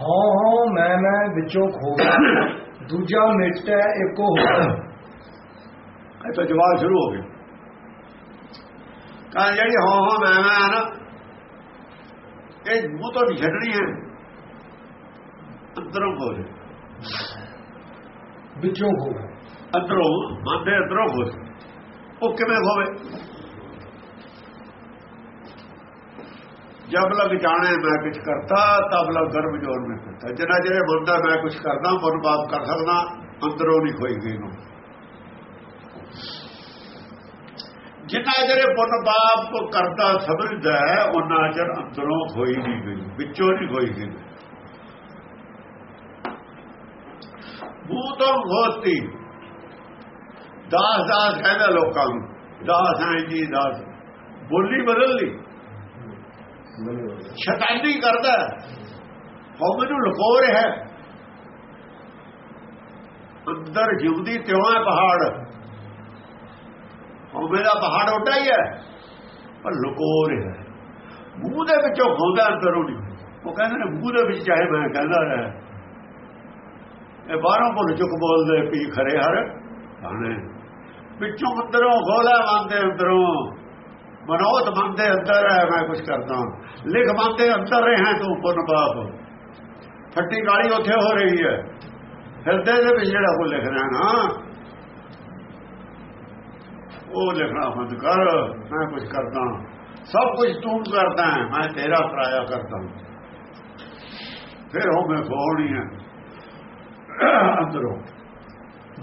ਹਉ ਹਉ ਮੈਂ ਮੈਂ ਵਿੱਚੋਂ ਖੋਗਾ ਦੂਜਾ ਮਿਟੈ ਇੱਕੋ ਹੋਗਾ ਇਹ ਤਾਂ ਜਵਾਬ ਸ਼ੁਰੂ ਹੋ ਗਿਆ ਕਾਂ ਜਿਹੜੀ ਹੋ ਹੋ ਮੈਂ ਮੈਂ ਨਾ ਇਹ ਮੂੰਹ ਤੋਂ ਨਹੀਂ ਛੱਡਣੀ ਹੈ। ਅੰਦਰੋਂ ਖੋਜ ਵਿੱਚੋਂ ਖੋਗਾ ਅੰਦਰੋਂ ਮਨ ਦੇ ਅੰਦਰੋਂ ਖੋਜ ਉਹ ਕਿਵੇਂ ਹੋਵੇ ਜਬ ਲਗ ਜਾਣੇ ਮੈਂ ਕੁਝ ਕਰਤਾ, ਤਬ ਲਗ ਗਰਭ ਜੋਰ ਮੈਂ ਕਰਤਾ ਜਿੰਨਾ ਜਿਹੜੇ ਬੰਦਾ ਮੈਂ ਕੁਝ ਕਰਦਾ ਮਨ ਬਾਪ ਕਰ ਸਕਦਾ, ਅੰਦਰੋਂ ਨਹੀਂ ਖੋਈ ਗਈ ਨੂੰ ਜਿੰਨਾ ਜਿਹੜੇ ਪੁੰਨ ਬਾਪ ਕਰਦਾ ਸਮਝਦਾ ਹੈ ਉਹਨਾਂ ਚਿਰ ਅੰਦਰੋਂ ਖੋਈ ਨਹੀਂ ਗਈ, ਵਿੱਚੋਂ ਨਹੀਂ ਖੋਈ ਗਈ। ਮੂੰਹ ਤੋਂ ਹੋਤੀ ਦਾਸ ਦਾਸ ਕਹਿੰਦਾ ਲੋਕਾਂ ਨੂੰ, ਦਾਸ ਹੈ ਜੀ, ਦਾਸ। ਬੋਲੀ ਬਦਲ ਲਈ। ਸ਼ੈਤਾਨੀ ਕਰਦਾ ਕੌਮ ਮੈਨੂੰ ਲੁਕੋ ਰਿਹਾ ਅੰਦਰ ਜਿਉਂਦੀ ਤਿਉਂ ਹੈ ਪਹਾੜ। ਉਹ ਮੇਰਾ ਪਹਾੜ ਉੱਡਾ ਹੀ ਹੈ। ਪਰ ਲੁਕੋ ਰਿਹਾ ਮੂੰਹ ਦੇ ਵਿੱਚੋਂ ਖੋਦਾ ਅੰਦਰੋਂ ਨਹੀਂ। ਉਹ ਕਹਿੰਦੇ ਨੇ, ਮੂੰਹ ਦੇ ਵਿੱਚ ਚਾਹੇ ਮੈਂ ਕਹਿੰਦਾ ਰਿਹਾ। ਇਹ ਬਾਹਰੋਂ ਭੁੱਲ ਚੁੱਕ ਬੋਲਦੇ ਪੀ ਖਰੇ ਹਰ। ਆਣੇ ਵਿੱਚੋਂ ਅੰਦਰੋਂ ਖੋਲਾ ਮੰਨਦੇ ਅੰਦਰੋਂ। ਮਨੋਤ ਮੰਨਦੇ ਅੰਦਰ ਹੈ ਮੈਂ ਕੁਝ ਕਰਦਾ ਲਿਖ ਮੰਨਦੇ ਅੰਦਰ ਰਹੇ ਤੂੰ ਪੁੰਨ ਬਾਪ ਫੱਟੀ ਗਾਲੀ ਉੱਥੇ ਹੋ ਰਹੀ ਹੈ। ਹਿਰਦੇ ਦੇ ਵਿੱਚ ਜਿਹੜਾ ਕੋ ਲਿਖਣਾ ਨਾ ਉਹ ਲਿਖਣਾ ਬੰਦ ਕਰ ਮੈਂ ਕੁਝ ਕਰਦਾ ਸਭ ਕੁਝ ਤੂੰ ਕਰਦਾ ਹੈ ਮੈਂ ਤੇਰਾ ਕਰਾਇਆ ਕਰਦਾ ਫਿਰ ਹੋ ਮੈਂ ਖੋਣੀ ਹੈ। ਅੰਦਰੋਂ।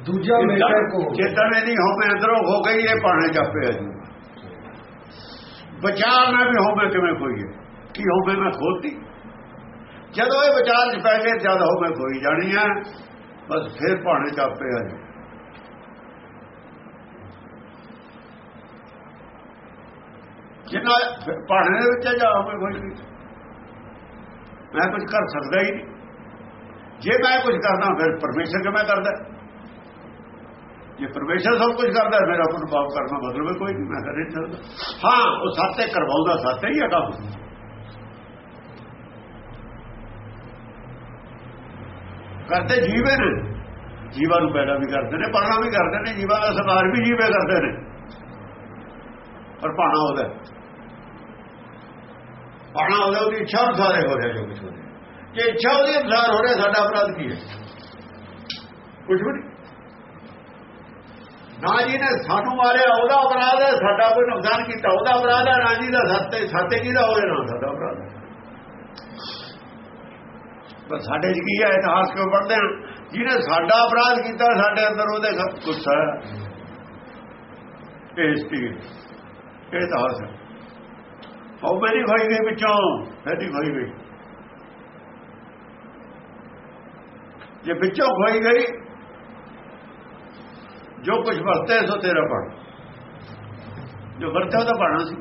ਦੂਜਾ ਇੱਕੋ ਹੋਗਾ ਚੇਤਨ ਨਹੀਂ ਹੋਵੇ ਅੰਦਰੋਂ ਹੋ ਗਈ ਇਹ ਪਾਣੇ ਜਾਪੇ ਜੀ। ਵਿਚਾਰ ਨਾ ਵੀ ਹੋਵੇ ਕਿਵੇਂ ਕੋਈ ਹੈ। ਕੀ ਹੋਵੇ ਮੈਂ ਖੋਤੀ ਜਦੋਂ ਇਹ ਵਿਚਾਰ ਚ ਪੈ ਗਏ, ਜਦ ਹੋਵੇ ਕੋਈ ਜਾਣੀ ਹੈ, ਬਸ ਫਿਰ ਪਾਣੇ ਜਾਪੇ ਆ ਜੀ ਜਿੰਨਾ ਭਾਣੇ ਦੇ ਵਿੱਚ ਜਾ ਹੋਵੇ ਕੋਈ ਨਹੀਂ। ਮੈਂ ਕੁਝ ਕਰ ਸਕਦਾ ਹੀ ਨਹੀਂ। ਜੇ ਮੈਂ ਕੁਝ ਕਰਦਾ, ਫਿਰ ਪਰਮੇਸ਼ਰ ਕਿਵੇਂ ਕਰਦਾ? ਜੇ ਪਰਮੇਸ਼ਰ ਸਭ ਕੁਝ ਕਰਦਾ ਹੈ, ਮੇਰਾ ਆਪਣਾ ਪਾਪ ਕਰਨਾ ਮਤਲਬ ਹੈ ਕੋਈ ਨਹੀਂ ਮੈਂ ਕਰੇ ਨਹੀਂ ਸਕਦਾ ਹਾਂ ਉਹ ਸਾਤੇ ਕਰਵਾਉਂਦਾ ਸਾਤੇ ਹੀ ਹੈ ਕੰਮ। ਕਰਦੇ ਜੀਵੇ ਨੇ ਜੀਵਾਂ ਨੂੰ ਪੈਦਾ ਵੀ ਕਰਦੇ ਨੇ ਪਾਣਾ ਵੀ ਕਰਦੇ ਨੇ ਜੀਵਾਂ ਦਾ ਸੰਹਾਰ ਵੀ ਜੀਵੇ ਕਰਦੇ ਨੇ। ਪਰ ਪਾਣਾ ਉਹਦਾ ਪਾਣਾ ਉਹਦਾ ਉਹਦੀ ਇੱਛਾ ਅਨੁਸਾਰ ਹੋ ਰਿਹਾ ਜੋ ਕੁਝ ਹੋ ਰਿਹਾ। ਜੇ ਇੱਛਾ ਉਹਦੀ ਅਨੁਸਾਰ ਹੋ ਰਿਹਾ ਸਾਡਾ ਅਪਰਾਧ ਕੀ ਹੈ? ਕੁਝ ਵੀ ਨਾ ਜੀ ਨੇ ਸਾਨੂੰ ਮਾਰਿਆ, ਉਹਦਾ ਅਪਰਾਧ ਹੈ, ਸਾਡਾ ਕੋਈ ਨੁਕਸਾਨ ਕੀਤਾ। ਉਹਦਾ ਅਪਰਾਧ ਹੈ, ਨਾ ਜੀ ਦਾ ਸੱਤੇ ਸਾਤੇ ਕਿਹਦਾ ਹੋਵੇ ਨਾ ਸਾਡਾ ਅਪਰਾਧ? ਪਰ ਸਾਡੇ ਚ ਕੀ ਹੈ, ਇਤਿਹਾਸ ਕਿਉਂ ਪੜ੍ਹਦੇ ਹਾਂ? ਜਿਹਨੇ ਸਾਡਾ ਅਪਰਾਧ ਕੀਤਾ, ਸਾਡੇ ਅੰਦਰ ਉਹਦੇ ਗੁੱਸਾ ਹੈ। ਇਹ ਸਟੀਲ ਇਹ ਇਤਿਹਾਸ ਹੈ। ਉਹ ਮੇਰੀ ਖੋਈ ਗਈ ਵਿੱਚੋਂ ਇਹਦੀ ਖੋਈ ਗਈ ਜੇ ਵਿੱਚੋਂ ਖੋਈ ਗਈ ਜੋ ਕੁਝ ਵਰਤੇ ਸੋ ਤੇਰਾ ਪੜ ਜੋ ਵਰਤਿਆ ਉਹਦਾ ਪੜਨਾ ਸੀ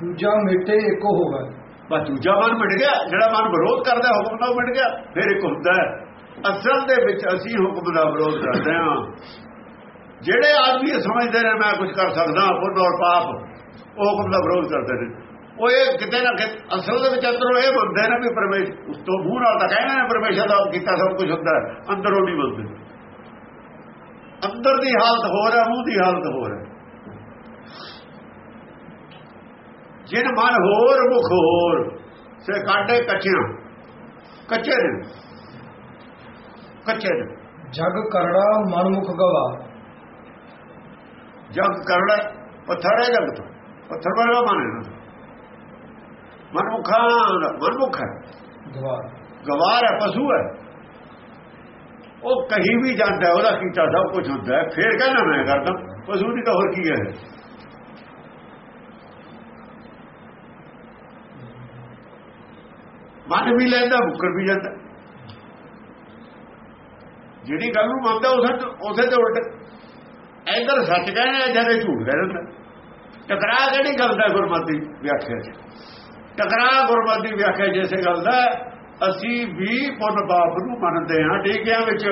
ਦੂਜਾ ਮਿਟੇ ਇੱਕੋ ਹੋਗਾ ਬਸ ਦੂਜਾ ਮਨ ਮਿਟ ਗਿਆ ਜਿਹੜਾ ਮਨ ਵਿਰੋਧ ਕਰਦਾ ਹੁਕਮ ਨਾਲ ਮਿਟ ਗਿਆ ਫਿਰ ਇੱਕ ਹੁੰਦਾ ਹੈ। ਅਸਲ ਦੇ ਵਿੱਚ ਅਸੀਂ ਹੁਕਮ ਦਾ ਵਿਰੋਧ ਕਰਦੇ ਹਾਂ। ਜਿਹੜੇ ਆਦਮੀ ਸਮਝਦੇ ਨੇ ਮੈਂ ਕੁਝ ਕਰ ਸਕਦਾ ਪੁੰਨ ਔਰ ਪਾਪ ਉਹ ਹੁਕਮ ਦਾ ਵਿਰੋਧ ਕਰਦੇ ਨੇ। ਉਹ ਇਹ ਕਿਤੇ ਨਾ ਕਿਤੇ ਅਸਲ ਦੇ ਵਿੱਚ ਅੰਦਰੋਂ ਇਹ ਮੰਨਦੇ ਨੇ ਵੀ ਪਰਮੇਸ਼ਰ ਉਸ ਤੋਂ ਮੂੰਹ ਨਾਲ ਤਾਂ ਕਹਿੰਦੇ ਨੇ ਪਰਮੇਸ਼ਰ ਦਾ ਕੀਤਾ ਸਭ ਕੁਝ ਹੁੰਦਾ ਅੰਦਰੋਂ ਨਹੀਂ ਮੰਨਦੇ ਅੰਦਰ ਦੀ ਹਾਲਤ ਹੋਰ ਹੈ ਮੂੰਹ ਦੀ ਹਾਲਤ ਹੋਰ ਹੈ। ਜਿਨ ਮਨ ਹੋਰ ਮੁਖ ਹੋਰ ਸੇ ਕਾਟੇ ਕੱਚਿਆਂ ਕੱਚੇ ਨੇ। ਕੱਚੇ ਨੇ। ਜਗ ਕਰੜਾ ਮਨਮੁਖ ਗਵਾ। ਜਗ ਕਰੜਾ ਪੱਥਰ ਹੈ ਜਗ ਤੋਂ। ਪੱਥਰ ਵਰਗਾ ਮਨ ਹੈ। ਨਾ। ਮਨਮੁਖਾਂ ਦਾ ਮਨਮੁਖ ਹੈ। ਗਵਾ ਗਵਾਰ ਹੈ ਪਸ਼ੂ ਹੈ। ਉਹ ਕਹੀਂ ਵੀ ਜਾਂਦਾ ਉਹਦਾ ਕੀਤਾ ਸਭ ਕੁਝ ਹੁੰਦਾ ਫੇਰ ਕਹਿੰਦਾ ਮੈਂ ਕਰਦਾ। ਪਸ਼ੂ ਦੀ ਤਾਂ ਹੋਰ ਕੀ ਹੈ। ਮਨ ਵੀ ਲੈਂਦਾ ਮੁੱਕਰ ਵੀ ਜਾਂਦਾ। ਜਿਹੜੀ ਗੱਲ ਨੂੰ ਮੰਨਦਾ ਉਸੇ ਉਸੇ ਤੇ ਉਲਟ। ਇਧਰ ਸੱਚ ਕਹਿੰਦਾ ਜਦੇ ਝੂਠ ਕਹਿ ਦਿੰਦਾ। ਟਕਰਾ ਕਿਹੜੀ ਗੱਲ ਦਾ ਗੁਰਮਤਿ ਵਿਆਖਿਆ ਚ? ਟਕਰਾ ਗੁਰਮਤਿ ਵਿਆਖਿਆ ਜਿਸੇ ਗੱਲ ਦਾ, ਅਸੀਂ ਵੀ ਪੁੰਨ ਬਾਪ ਨੂੰ ਮੰਨਦੇ ਹਾਂ ਟੀਕਿਆਂ ਵਿੱਚ।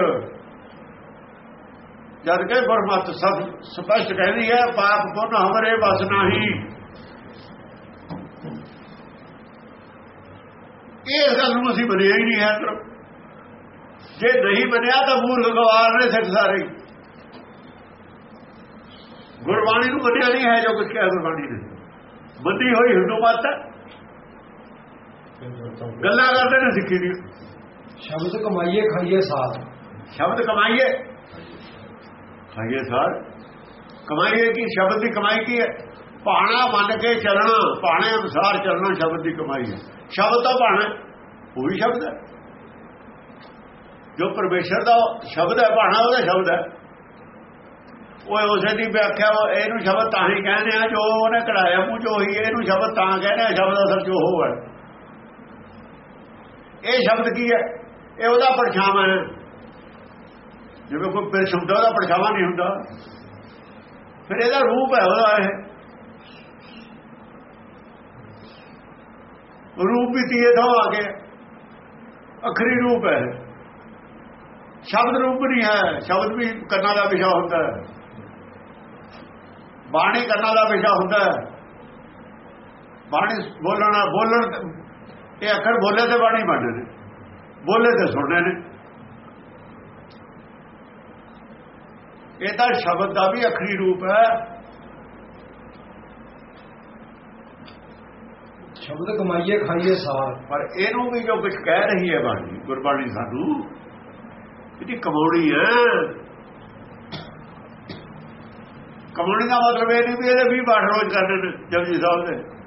ਜਦ ਕਿ ਗੁਰਮਤ ਸਭ ਸਪਸ਼ਟ ਕਹਿੰਦੀ ਹੈ, ਪਾਪ ਪੁੰਨ ਹਮਰੇ ਬਸ ਨਹੀਂ। ਇਸ ਗੱਲ ਨੂੰ ਅਸੀਂ ਮੰਨਿਆ ਹੀ ਨਹੀਂ ਹੈ। ਅੰਦਰੋਂ ਜੇ ਨਹੀਂ ਮੰਨਿਆ ਤਾਂ ਮੂਰਖ ਗਵਾਰ ਨੇ ਸਿੱਖ ਸਾਰੇ। ਗੁਰਬਾਣੀ ਨੂੰ ਮੰਨਿਆ ਨਹੀਂ ਹੈ ਜੋ ਕੁਝ ਕਿਹਾ ਗੁਰਬਾਣੀ ਨੇ। ਮੰਨੀ ਹੋਈ ਹਿੰਦੂ ਮਤ ਹੈ। ਗੱਲਾਂ ਕਰਦੇ ਨੇ ਸਿੱਖੀ ਦੀ ਸ਼ਬਦ ਕਮਾਈਏ ਖਾਈਏ ਸਾਥ। ਸ਼ਬਦ ਕਮਾਈਏ। ਖਾਈਏ ਸਾਰ ਕਮਾਈਏ ਕੀ? ਸ਼ਬਦ ਦੀ ਕਮਾਈ ਕੀ ਹੈ? ਪਾਣਾ ਮੰਨ ਕੇ ਚੱਲਣਾ ਪਾਣੇ ਅਨੁਸਾਰ ਚੱਲਣਾ ਸ਼ਬਦ ਦੀ ਕਮਾਈ ਹੈ। ਸ਼ਬਦ ਤਾਂ ਪਾਣਾ ਉਹ ਵੀ ਸ਼ਬਦ ਹੈ। ਜੋ ਪਰਮੇਸ਼ਰ ਦਾ ਸ਼ਬਦ ਹੈ ਪਾਣਾ ਉਹਦਾ ਸ਼ਬਦ ਹੈ। ਉਹ ਉਸੇ ਦੀ ਵਿਆਖਿਆ ਇਹਨੂੰ ਸ਼ਬਦ ਤਾਂ ਹੀ ਕਹਿੰਦੇ ਆ ਜੋ ਉਹਨੇ ਕਢਾਇਆ ਮੂੰਹ ਚੋਂ ਹੀ ਇਹਨੂੰ ਸ਼ਬਦ ਤਾਂ ਕਹਿੰਦੇ ਆ ਸ਼ਬਦ ਅਸਲ ਚ ਉਹ ਹੈ। ਇਹ ਸ਼ਬਦ ਕੀ ਹੈ? ਇਹ ਉਹਦਾ ਪਰਛਾਵਾਂ ਹੈ। ਜਿਵੇਂ ਕੋਈ ਪਿਰਛ ਹੁੰਦਾ ਉਹਦਾ ਪਰਛਾਵਾਂ ਨਹੀਂ ਹੁੰਦਾ। ਫਿਰ ਇਹਦਾ ਰੂਪ ਹੈ ਉਹਦਾ ਇਹ। ਰੂਪ ਵੀ ਤੀਏ ਤੋਂ ਆ ਗਿਆ ਅਖਰੀ ਰੂਪ ਹੈ ਸ਼ਬਦ ਰੂਪ ਨਹੀਂ ਹੈ। ਸ਼ਬਦ ਵੀ ਕੰਨਾਂ ਦਾ ਵਿਸ਼ਾ ਹੁੰਦਾ ਹੈ। ਬਾਣੀ ਕੰਨਾਂ ਦਾ ਵਿਸ਼ਾ ਹੁੰਦਾ ਹੈ। ਬਾਣੀ ਬੋਲਣਾ, ਬੋਲਣ ਇਹ ਅੱਖਰ ਬੋਲੇ ਤੇ ਬਾਣੀ ਬਣਦੇ ਨੇ। ਬੋਲੇ ਤੇ ਸੁਣਨੇ ਨੇ। ਇਹ ਤਾਂ ਸ਼ਬਦ ਦਾ ਵੀ ਅਖਰੀ ਰੂਪ ਹੈ। ਸ਼ਬਦ ਕਮਾਈਏ ਖਾਈਏ ਸਾਥ ਪਰ ਇਹਨੂੰ ਵੀ ਜੋ ਕੁਝ ਕਹਿ ਰਹੀ ਹੈ ਬਾਣੀ ਗੁਰਬਾਣੀ ਸਾਨੂੰ ਇਹਦੀ ਕਮਾਉਣੀ ਹੈ। ਕਮਾਉਣੀ ਦਾ ਮਤਲਬ ਇਹ ਨਹੀਂ ਵੀ ਇਹਦੇ 20 ਪਾਠ ਰੋਜ਼ ਕਰਨੇ ਨੇ ਜਪਜੀ ਸਾਹਿਬ ਦੇ।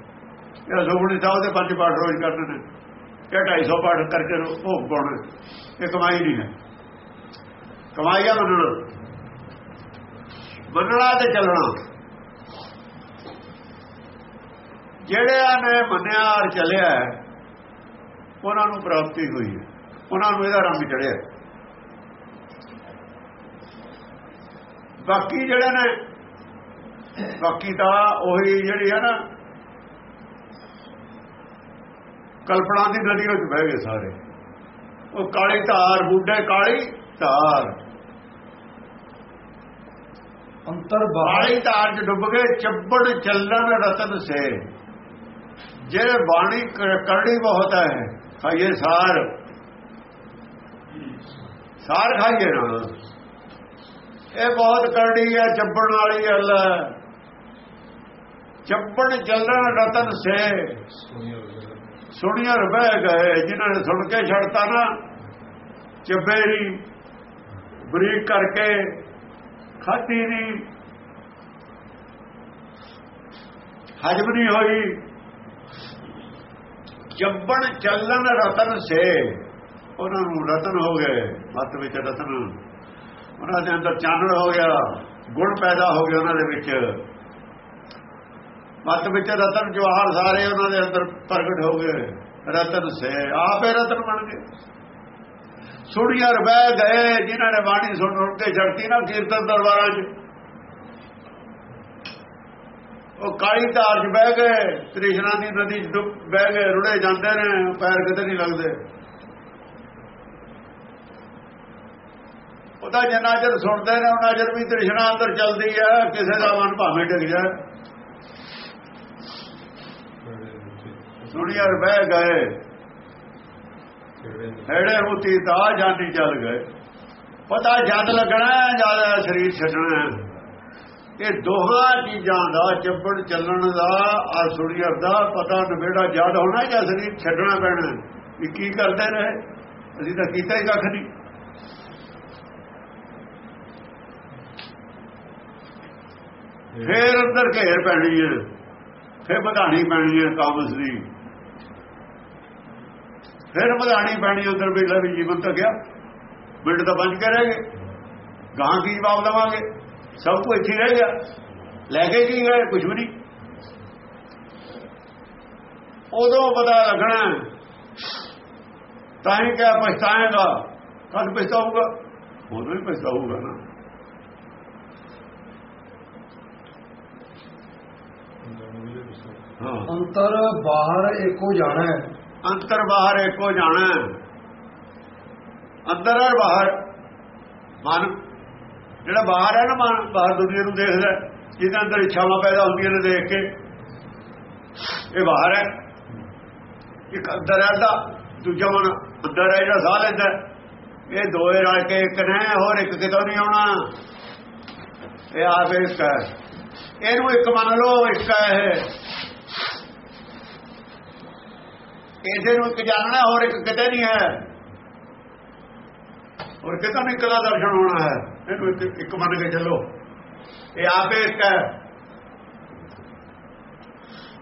ਇਹ ਸੁਖਮਨੀ ਸਾਹਿਬ ਦੇ ਪੰਜ ਪਾਠ ਰੋਜ਼ ਕਰਨੇ ਨੇ। ਇਹ 250 ਪਾਠ ਕਰਕੇ ਭੋਗ ਪਾਉਣਾ। ਇਹ ਕਮਾਈ ਨਹੀਂ ਹੈ। ਕਮਾਈ ਆ ਮੰਨਣਾ। ਮੰਨਣਾ ਤੇ ਚੱਲਣਾ। ਜਿਹੜਿਆਂ ਨੇ ਮੰਨਿਆ ਔਰ ਚੱਲਿਆ, ਉਹਨਾਂ ਨੂੰ ਪ੍ਰਾਪਤੀ ਹੋਈ ਹੈ। ਉਹਨਾਂ ਨੂੰ ਇਹਦਾ ਰੰਗ ਚੜਿਆ। ਬਾਕੀ ਜਿਹੜੇ ਨੇ, ਬਾਕੀ ਤਾਂ ਉਹੀ ਜਿਹੜੀ ਹੈ ਨਾ ਕਲਪਨਾ ਦੀ ਨਦੀ ਵਿੱਚ ਬਹਿ ਗਏ ਸਾਰੇ। ਉਹ ਕਾਲੀ ਧਾਰ ਬੁੱਢੇ ਕਾਲੀ ਧਾਰ। ਅੰਤਰ ਕਾਲੀ ਧਾਰ ਚ ਡੁੱਬ ਗਏ ਚੱਬੜ ਚੱਲਣ ਰਤਨ ਸੇ। ਜੇ ਬਾਣੀ ਕਰੜੀ ਬਹੁਤ ਹੈ ਖਾਈਏ ਸਾਰ। ਸਾਰ ਖਾਈਏ ਨਾ। ਇਹ ਬਹੁਤ ਕਰੜੀ ਹੈ ਚੱਬਣ ਵਾਲੀ ਗੱਲ ਹੈ। ਚੱਬੜ ਚੱਲਣ ਰਤਨ ਸੇ। ਸੁਣੀਆਂ ਬਹਿ ਗਏ, ਜਿਨ੍ਹਾਂ ਨੇ ਸੁਣ ਕੇ ਛੱਡਤਾ ਨਾ ਚੱਬੇ ਨਹੀਂ ਬਰੀਕ ਕਰਕੇ ਖਾਧੀ ਨਹੀਂ ਹਜਮ ਨਹੀਂ ਹੋਈ। ਜੰਬਣ ਚੱਲਣ ਰਤਨ ਸੇ। ਉਹਨਾਂ ਨੂੰ ਰਤਨ ਹੋ ਗਏ, ਮੱਤ ਵਿੱਚ ਰਤਨ। ਉਹਨਾਂ ਦੇ ਅੰਦਰ ਚਾਨਣ ਹੋ ਗਿਆ, ਗੁਣ ਪੈਦਾ ਹੋ ਗਿਆ ਉਹਨਾਂ ਦੇ ਵਿੱਚ। ਮੱਤ ਵਿੱਚ ਰਤਨ ਜਵਾਹਰ ਸਾਰੇ ਉਹਨਾਂ ਦੇ ਅੰਦਰ ਪ੍ਰਗਟ ਹੋ ਗਏ। ਰਤਨ ਸੇ, ਆਪੇ ਰਤਨ ਬਣ ਗਏ। ਸੁਣੀਆਂ ਬਹਿ ਗਏ, ਜਿਨ੍ਹਾਂ ਨੇ ਬਾਣੀ ਸੁਣ ਸੁਣ ਕੇ ਛੜਤੀ ਨਾ ਕੀਰਤਨ ਦਰਬਾਰਾਂ 'ਚ। ਉਹ ਕਾਲੀ ਧਾਰ 'ਚ ਬਹਿ ਗਏ, ਕ੍ਰਿਸ਼ਨਾ ਦੀ ਨਦੀ 'ਚ ਬਹਿ ਗਏ, ਰੁੜੇ ਜਾਂਦੇ ਨੇ, ਪੈਰ ਕਿਤੇ ਨਹੀਂ ਲੱਗਦੇ। ਉਹਦਾ ਜਿੰਨਾ ਚਿਰ ਸੁਣਦੇ ਨੇ, ਉਹਨਾਂ ਚਿਰ ਵੀ ਤ੍ਰਿਸ਼ਨਾ ਅੰਦਰ ਚੱਲਦੀ ਹੈ, ਕਿਸੇ ਦਾ ਮਨ ਭਾਵੇਂ ਡਿੱਗ ਜਾਏ। ਸੁਣੀਆਂ ਬਹਿ ਗਏ। ਹੈੜੇ ਹੁਤੀ ਤਾਂ ਜਾਂਦੀ ਚੱਲ ਗਏ। ਪਤਾ ਜਦ ਲੱਗਣਾ ਜਦ ਸਰੀਰ ਛੱਡਣਾ। ਇਹ ਦੋਹਾਂ ਚੀਜ਼ਾਂ ਦਾ ਚੱਪੜ ਚੱਲਣ ਦਾ ਆ ਸੁਣੀਆਂ ਦਾ ਪਤਾ ਨਵੇੜਾ ਜਦ ਹੋਣਾ ਜਾਂ ਸਰੀਰ ਛੱਡਣਾ ਪੈਣਾ ਵੀ ਕੀ ਕਰਦੇ ਰਹੇ? ਅਸੀਂ ਤਾਂ ਕੀਤਾ ਹੀ ਕੱਖ ਨਹੀਂ। ਫੇਰ ਅੰਦਰ ਘੇਰ ਪੈਣੀ ਹੈ। ਫੇਰ ਵਧਾਣੀ ਪੈਣੀ ਹੈ ਕਾਮਸ ਦੀ ਫਿਰ ਵਧਾਣੀ ਪੈਣੀ ਉਧਰ ਵੇਲਾ ਵੀ ਜੀਵਨ ਤਾਂ ਗਿਆ ਬਿਲਡ ਤਾਂ ਬਣ ਕੇ ਰਹਿ ਗਏ। ਗਾਂ ਕੀ ਜਵਾਬ ਦੇਵਾਂਗੇ? ਸਭ ਕੁਝ ਇੱਥੇ ਰਹਿ ਗਿਆ। ਲੈ ਕੇ ਕੀ ਗਏ? ਕੁਝ ਵੀ ਨਹੀਂ। ਉਦੋਂ ਪਤਾ ਲੱਗਣਾ ਤਾਂ ਹੀ ਕਿਆ ਪਛਤਾਏਗਾ। ਕਦ ਪਛਤਾਊਗਾ? ਉਦੋਂ ਹੀ ਪਛਤਾਊਗਾ ਨਾ। ਹਾਂ। ਅੰਤਰ ਬਾਹਰ ਏਕੋ ਜਾਣਾ ਹੈ। ਅੰਤਰ ਬਾਹਰ ਇੱਕੋ ਜਾਣਾ ਅੰਦਰ ਔਰ ਬਾਹਰ। ਮਨ। ਜਿਹੜਾ ਬਾਹਰ ਹੈ ਨਾ ਮਨ, ਬਾਹਰ ਦੁਨੀਆ ਨੂੰ ਦੇਖਦਾ ਜਿਹਦੇ ਅੰਦਰ ਇੱਛਾਵਾਂ ਪੈਦਾ ਹੁੰਦੀਆਂ ਨੇ ਦੇਖ ਕੇ। ਇਹ ਬਾਹਰ ਹੈ। ਇੱਕ ਅੰਦਰ ਹੈ ਦਾ ਦੂਜਾ ਮਨ ਅੰਦਰ ਹੈ, ਜਿਹੜਾ ਸਾਹ ਲੈਂਦਾ ਇਹ ਦੋਏ ਰਲ ਕੇ ਇੱਕ ਨੇ, ਹੋਰ ਇੱਕ ਕਿਤੋਂ ਨਹੀਂ ਆਉਣਾ। ਇਹ ਆਪ ਇੱਕ ਹੈ। ਇਹਨੂੰ ਇੱਕ ਮੰਨ ਲਓ ਇੱਕ ਹੈ ਇਹਦੇ ਨੂੰ ਇੱਕ ਜਾਣਨਾ ਹੋਰ ਇੱਕ ਕਿਤੇ ਨਹੀਂ ਹੈ। ਹੋਰ ਕਿਤੇ ਨਹੀਂ ਕਦਾ ਦਰਸ਼ਨ ਹੋਣਾ ਹੈ? ਇਹਨੂੰ ਇੱਕ ਮੰਨ ਕੇ ਚੱਲੋ। ਇਹ ਆਪੇ ਇੱਕ ਹੈ।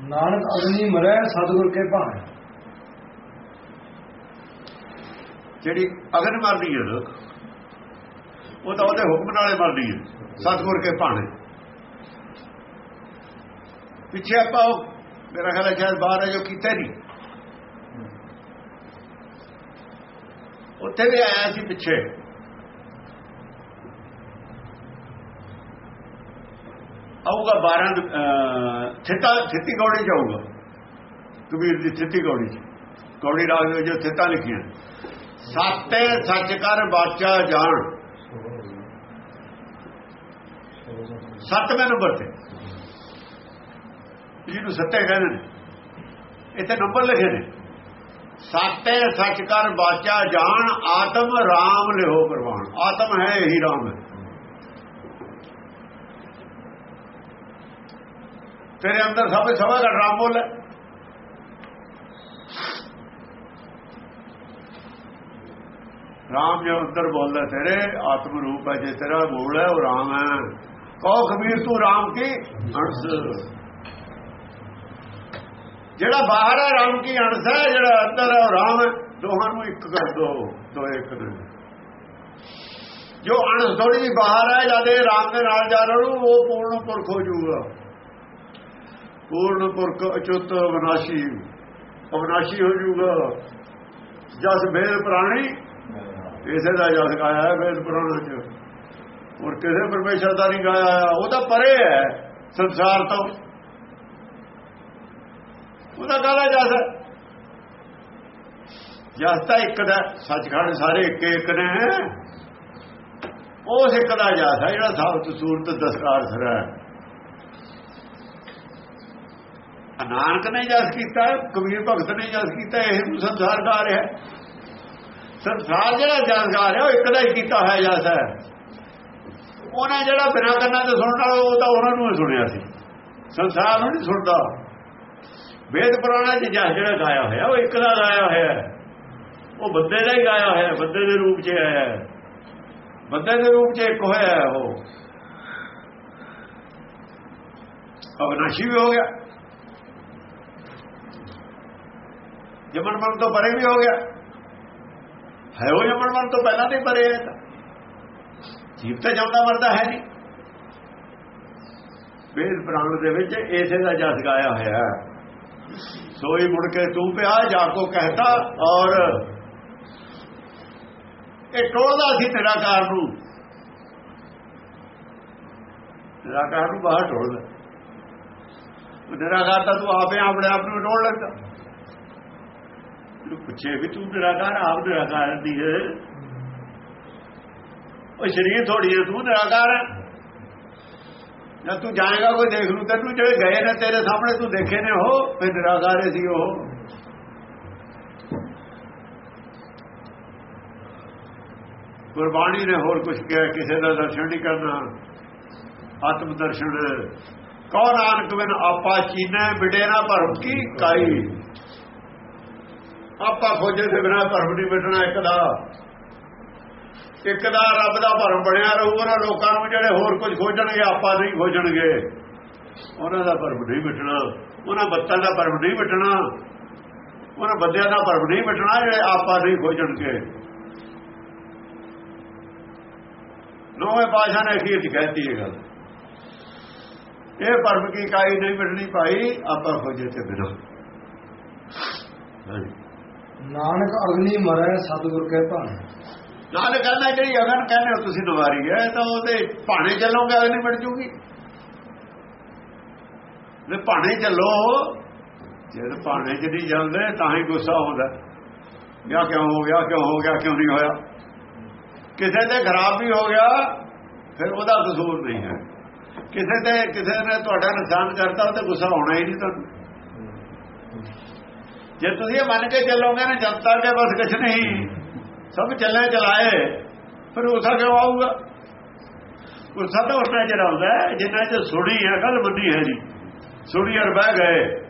ਨਾਨਕ ਅਗਨੀ ਮਰੈ ਸਤਿਗੁਰ ਕੇ ਭਾਣੇ। ਜਿਹੜੀ ਅਗਨ ਮਰਦੀ ਹੈ ਉਹ ਤਾਂ ਉਹਦੇ ਹੁਕਮ ਨਾਲੇ ਮਰਦੀ ਹੈ ਸਤਿਗੁਰ ਕੇ ਭਾਣੇ। ਪਿੱਛੇ ਆਪਾਂ ਉਹ ਮੇਰਾ ਖਿਆਲ ਹੈ ਸ਼ਾਇਦ ਬਾਹਰ ਹੈ ਜੋ ਕੀਤਾ ਨਹੀਂ। ਉੱਥੇ ਵੀ ਆਇਆ ਸੀ ਪਿੱਛੇ। ਆਊਗਾ 12 ਥਿੱਤਾ ਥਿੱਤੀ ਗੌੜੀ ਜਾਊਗਾ ਕਬੀਰ ਦੀ ਥਿੱਤੀ ਗੌੜੀ ਚ। ਗੌੜੀ ਰਾਗ ਵਿੱਚ ਜੋ ਥਿੱਤਾ ਲਿਖੀਆਂ। ਸਾਤੇ ਸੱਚ ਕਰ ਬਾਚਾ ਜਾਣ। ਸੱਤਵੇਂ ਨੰਬਰ ਤੇ। ਜਿਹਨੂੰ ਸੱਤੇ ਕਹਿੰਦੇ ਨੇ। ਇੱਥੇ ਨੰਬਰ ਲਿਖੇ ਨੇ। ਸਾਤੇ ਸੱਚ ਕਰ ਬਾਚਾ ਜਾਣ, ਆਤਮ ਰਾਮ ਲਿਓ ਪ੍ਰਵਾਨ। ਆਤਮ ਹੈ, ਇਹੀ ਰਾਮ ਹੈ। ਤੇਰੇ ਅੰਦਰ ਸਭ ਸਭਾ ਦਾ ਰਾਮ ਬੋਲ ਹੈ। ਰਾਮ ਜੋ ਅੰਦਰ ਬੋਲਦਾ, ਤੇਰੇ ਆਤਮ ਰੂਪ ਹੈ, ਜੇ ਤੇਰਾ ਬੋਲ ਹੈ, ਉਹ ਰਾਮ ਹੈ। ਕਹੋ ਕਬੀਰ ਤੂੰ ਰਾਮ ਕੀ? ਅੰਸ਼ ਜਿਹੜਾ ਬਾਹਰ ਹੈ, ਰਾਮ ਕੀ ਅਣਸ ਹੈ, ਜਿਹੜਾ ਅੰਦਰ ਹੈ, ਉਹ ਰਾਮ ਹੈ। ਦੋਹਾਂ ਨੂੰ ਇੱਕ ਕਰ ਦੋ ਦੋ ਇੱਕ ਨੇ ਜੋ ਅਣਸ ਥੋੜੀ ਜਿਹੀ ਬਾਹਰ ਹੈ, ਜਦ ਇਹ ਰਾਮ ਦੇ ਨਾਲ ਜਾ ਰੜੂ ਉਹ ਪੂਰਨ ਪੁਰਖ ਹੋ ਜਾਊਗਾ। ਪੂਰਨ ਪੁਰਖ ਅਚੁੱਤ ਅਵਨਾਸ਼ੀ। ਅਵਨਾਸ਼ੀ ਹੋ ਜਾਊਗਾ। ਜਸ ਭੇਦ ਪ੍ਰਾਣੀ, ਇਸੇ ਦਾ ਜਸ ਗਾਇਆ ਹੈ ਵੇਦ ਪੁਰਾਣਾ ਚ ਹੋਰ ਕਿਸੇ ਪਰਮੇਸ਼ਰ ਦਾ ਨਹੀਂ ਗਾਇਆ ਉਹ ਤਾਂ ਪਰੇ ਹੈ, ਸੰਸਾਰ ਤੋਂ। ਉਹਦਾ ਗਾਲਾ ਜਸ ਹੈ? ਜਸ ਤਾਂ ਇੱਕ ਦਾ, ਸੱਚਖੰਡ ਸਾਰੇ ਇੱਕ ਇੱਕ ਨੇ। ਉਹ ਇੱਕ ਦਾ ਜਸ ਹੈ, ਜਿਹੜਾ ਸਾਬਤ, ਸੂਰਤ ਦਸਕਾਰ ਸਰਾ ਨਾਨਕ ਨੇ ਜਸ ਕੀਤਾ, ਕਬੀਰ ਭਗਤ ਨੇ ਜਸ ਕੀਤਾ, ਇਹ ਸੰਸਾਰ ਗਾ ਰਿਹਾ ਸੰਸਾਰ ਜਿਹੜਾ ਜਸ ਗਾ ਰਿਹਾ ਉਹ ਇੱਕ ਦਾ ਹੀ ਕੀਤਾ ਹੋਇਆ ਜਸ ਹੈ। ਉਹਨੇ ਜਿਹੜਾ ਬਿਨਾਂ ਕੰਨਾਂ ਤੋਂ ਸੁਣਨ ਵਾਲਾ, ਉਹ ਤਾਂ ਉਹਨਾਂ ਨੂੰ ਸੁਣਿਆ ਸੀ। ਸੰਸਾਰ ਨੂੰ ਨਹੀਂ ਸੁਣਦਾ। ਵੇਦ ਪੁਰਾਣਾ ਚ ਜਸ ਜਿਹੜਾ ਗਾਇਆ ਹੋਇਆ, ਉਹ ਇੱਕ ਦਾ ਗਾਇਆ ਹੋਇਆ ਉਹ ਬੰਦੇ ਦਾ ਹੀ ਗਾਇਆ ਹੋਇਆ, ਬੰਦੇ ਦੇ ਰੂਪ 'ਚ ਆਇਆ ਹੈ। ਬੰਦੇ ਦੇ ਰੂਪ 'ਚ ਇੱਕ ਹੋਇਆ ਹੈ ਉਹ। ਅਵਨਾਸ਼ੀ ਵੀ ਹੋ ਗਿਆ। ਜਮਨ ਮਨ ਤੋਂ ਪਰੇ ਵੀ ਹੋ ਗਿਆ। ਹੈ ਉਹ ਜਮਨ ਮਨ ਤੋਂ ਪਹਿਲਾਂ ਤੇ ਪਰੇ ਹੈ। ਜੀਵ ਤਾਂ ਜਾਂਦਾ ਮਰਦਾ ਹੈ ਨਹੀਂ। ਵੇਦ ਪ੍ਰਾਣ ਦੇ ਵਿੱਚ ਇਸੇ ਦਾ ਜਸ ਗਾਇਆ ਹੋਇਆ ਹੈ। ਸੋਈ ਮੁੜ ਕੇ ਤੂੰ ਪਿਆ ਜਾ ਕੋ ਕਹਤਾ ਔਰ ਇਹ ਟੋਲਦਾ ਸੀ ਨਿਰਾਕਾਰ ਨੂੰ। ਨਿਰਾਕਾਰ ਨੂੰ ਬਾਹਰ ਟੋਲਦਾ। ਨਿਰਾਕਾਰ ਤਾਂ ਤੂੰ ਆਪੇ ਆਪਣੇ ਆਪ ਨੂੰ ਟੋਲ ਲੈਂਦਾ। ਤੂੰ ਪੁੱਛੇ ਵੀ ਤੂੰ ਨਿਰਾਕਾਰ ਆਪ ਨਿਰਾਕਾਰ ਦੀ ਹੈ? ਉਹ ਸ਼ਰੀਰ ਥੋੜੀ ਹੈ, ਤੂੰ ਨਿਰਾਕਾਰ ਹੈ। ਜਦ ਤੂੰ ਜਾਏਗਾ ਕੋਈ ਦੇਖ ਲੂ ਤੈਨੂੰ ਜਿਹੜੇ ਗਏ ਨੇ ਤੇਰੇ ਸਾਹਮਣੇ, ਤੂੰ ਦੇਖੇ ਨੇ ਉਹ ਫਿਰ ਨਿਰਾਕਾਰ ਸੀ ਉਹ। ਗੁਰਬਾਣੀ ਨੇ ਹੋਰ ਕੁਝ ਕਿਹਾ, ਕਿਸੇ ਦਾ ਦਰਸ਼ਨ ਨਹੀਂ ਕਰਨਾ। ਆਤਮ ਦਰਸ਼ਨ। ਕੌਣ ਨਾਨਕ ਬਿਨ ਆਪਾ ਚੀਨੇ, ਬਿੜੇ ਨਾ ਭਰਮ ਕੀ ਕਾਈ। ਆਪਾ ਖੋਜੇ ਦੇ ਬਿਨਾ ਭਰਮ ਨਹੀਂ ਮਿਟਣਾ ਇੱਕ ਦਾ। ਇੱਕ ਦਾ ਰੱਬ ਦਾ ਭਰਮ ਬਣਿਆ ਰਹੂਗਾ ਨਾ ਲੋਕਾਂ ਨੂੰ ਜਿਹੜੇ ਹੋਰ ਕੁਝ ਖੋਜਣਗੇ, ਆਪਾਂ ਨਹੀਂ ਖੋਜਣਗੇ। ਉਹਨਾਂ ਦਾ ਭਰਮ ਨਹੀਂ ਮਿਟਣਾ। ਉਹਨਾਂ ਬੱਤਾਂ ਦਾ ਭਰਮ ਨਹੀਂ ਮਿਟਣਾ। ਉਹਨਾਂ ਬੰਦਿਆਂ ਦਾ ਭਰਮ ਨਹੀਂ ਮਿਟਣਾ, ਜਿਹੜੇ ਆਪਾਂ ਨਹੀਂ ਖੋਜਣਗੇ। ਨੋਵੇਂ ਪਾਸ਼ਾ ਨੇ ਅਖੀਰ ਚ ਕਹਿਤੀ ਇਹ ਗੱਲ। ਇਹ ਭਰਮ ਕੀ ਕਾਈ ਨਹੀਂ ਮਿਟਣੀ ਭਾਈ? ਆਪਾਂ ਖੋਜੇ ਤੇ ਬਿਨਾ। ਨਾਨਕ ਅਗਨੀ ਮਰੈ, ਸਤਿਗੁਰ ਕੇ ਭਾਣੇ। ਨਾਲ ਕਹਿੰਦਾ ਜਿਹੜੀ ਅਗਨ ਕਹਿੰਦੇ ਹੋ ਤੁਸੀਂ ਨਵਾਰੀ ਹੈ ਤਾਂ ਉਹਦੇ ਭਾਣੇ ਚੱਲੋਗੇ ਅਗਨੀ ਮਿਟ ਜੂਗੀ। ਜੇ ਭਾਣੇ ਚੱਲੋ, ਜੇ ਭਾਣੇ ਚ ਨਹੀਂ ਜਾਂਦੇ, ਤਾਂ ਹੀ ਗੁੱਸਾ ਹੁੰਦਾ। ਵਿਆਹ ਕਿਉਂ ਹੋ ਗਿਆ, ਕਿਉਂ ਹੋ ਗਿਆ, ਕਿਉਂ ਨਹੀਂ ਹੋਇਆ? ਕਿਸੇ ਤੇ ਖਰਾਬ ਵੀ ਹੋ ਗਿਆ, ਫਿਰ ਉਹਦਾ ਕਸੂਰ ਨਹੀਂ ਹੈ। ਕਿਸੇ ਤੇ, ਕਿਸੇ ਨੇ ਤੁਹਾਡਾ ਨੁਕਸਾਨ ਕਰਤਾ ਉਹ ਤੇ ਗੁੱਸਾ ਹੋਣਾ ਹੀ ਨਹੀਂ ਤੁਹਾਨੂੰ। ਜੇ ਤੁਸੀਂ ਇਹ ਮੰਨ ਕੇ ਚੱਲੋਗੇ ਨਾ ਜਨਤਾ ਦੇ ਬਸ ਕੁਛ ਨਹੀਂ। ਸਭ ਚੱਲੇ ਚਲਾਏ, ਫਿਰ ਉਸਾ ਕਿਉਂ ਆਊਗਾ? ਉਸਾ ਤਾਂ ਉਸ ਨਾਲ ਜਿਹੜਾ ਹੁੰਦਾ ਜਿੰਨਾ ਚ ਸੁਣੀ ਹੈ ਗੱਲ ਬੰਦੀ ਹੈ ਜੀ ਸੁਣੀ ਅਰ ਬਹਿ ਗਏ।